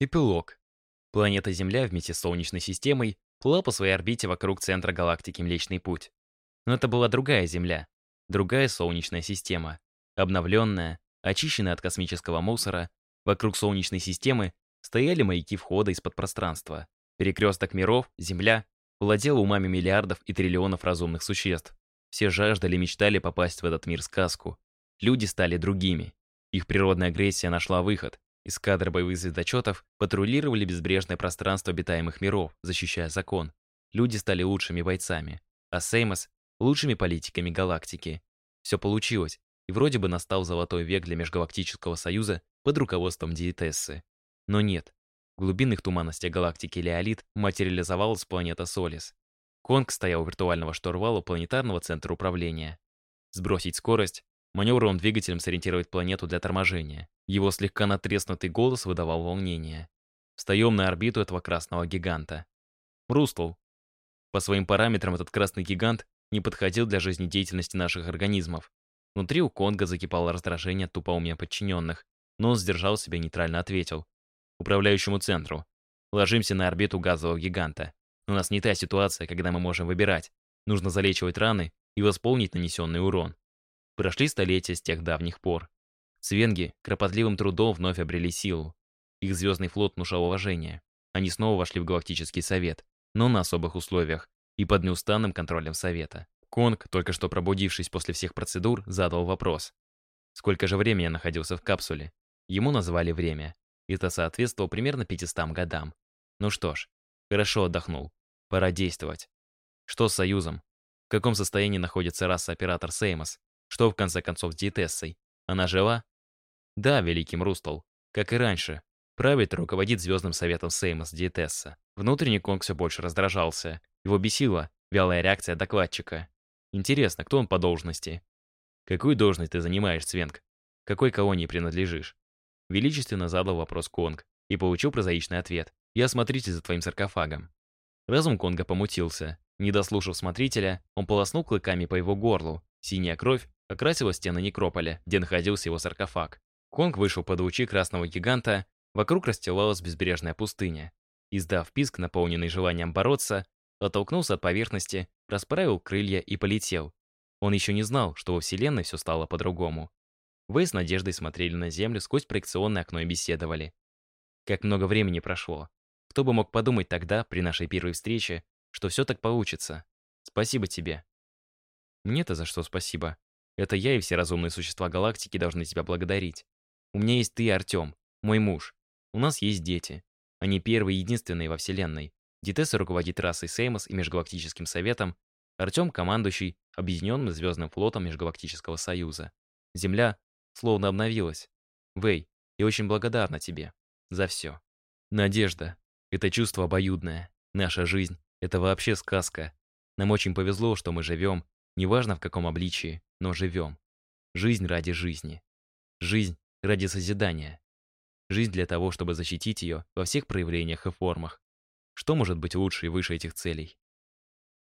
Эпилог. Планета Земля вместе с Солнечной системой плыла по своей орбите вокруг центра галактики Млечный Путь. Но это была другая Земля, другая Солнечная система, обновленная, очищенная от космического мусора. Вокруг Солнечной системы стояли маяки входа из-под пространства. Перекресток миров, Земля, владела умами миллиардов и триллионов разумных существ. Все жаждали, мечтали попасть в этот мир-сказку. Люди стали другими. Их природная агрессия нашла выход. Эскадры боевых звездочетов патрулировали безбрежное пространство обитаемых миров, защищая закон. Люди стали лучшими бойцами, а Сеймос — лучшими политиками галактики. Все получилось, и вроде бы настал золотой век для Межгалактического Союза под руководством Диетессы. Но нет. В глубинных туманностях галактики Леолит материализовалась планета Солис. Конг стоял у виртуального штурвала планетарного центра управления. Сбросить скорость, маневровым двигателем сориентировать планету для торможения. Его слегка натреснутый голос выдавал волнение. Встаем на орбиту этого красного гиганта. Рустл. По своим параметрам этот красный гигант не подходил для жизнедеятельности наших организмов. Внутри у Конга закипало раздражение от тупоумия подчиненных, но он сдержал себя и нейтрально ответил. Управляющему центру. Ложимся на орбиту газового гиганта. У нас не та ситуация, когда мы можем выбирать. Нужно залечивать раны и восполнить нанесенный урон. Прошли столетия с тех давних пор. Свенги кропотливым трудом вновь обрели силу. Их звездный флот внушал уважение. Они снова вошли в Галактический Совет, но на особых условиях и под неустанным контролем Совета. Конг, только что пробудившись после всех процедур, задал вопрос. Сколько же времени я находился в капсуле? Ему назвали время. Это соответствовало примерно 500 годам. Ну что ж, хорошо отдохнул. Пора действовать. Что с Союзом? В каком состоянии находится раса-оператор Сеймос? Что, в конце концов, с диетессой? Она жива? Да, великим Рустал. Как и раньше. Правит и руководит Звездным Советом Сеймос Диетесса. Внутренний Конг все больше раздражался. Его бесила вялая реакция докладчика. Интересно, кто он по должности? Какую должность ты занимаешь, Свенг? Какой колонии принадлежишь? Величественно задал вопрос Конг и получил прозаичный ответ. Я смотритель за твоим саркофагом. Разум Конга помутился. Не дослушав смотрителя, он полоснул клыками по его горлу. Синяя кровь окрасила стены некрополя, где находился его саркофаг. Конг вышел под лучи красного гиганта, вокруг расстилалась безбрежная пустыня. Издав писк, наполненный желанием бороться, оттолкнулся от поверхности, расправил крылья и полетел. Он еще не знал, что во Вселенной все стало по-другому. Вы с надеждой смотрели на Землю сквозь проекционное окно и беседовали. Как много времени прошло. Кто бы мог подумать тогда, при нашей первой встрече, что все так получится. Спасибо тебе. Мне-то за что спасибо. Это я и все разумные существа галактики должны тебя благодарить. У меня есть ты Артем, мой муж. У нас есть дети. Они первые и единственные во Вселенной. Дитеса руководит расой Сеймос и Межгалактическим Советом. Артем — командующий Объединенным Звездным флотом Межгалактического Союза. Земля словно обновилась. Вэй, я очень благодарна тебе. За все. Надежда. Это чувство обоюдное. Наша жизнь — это вообще сказка. Нам очень повезло, что мы живем, неважно в каком обличии, но живем. Жизнь ради жизни. Жизнь ради созидания. Жизнь для того, чтобы защитить ее во всех проявлениях и формах. Что может быть лучше и выше этих целей?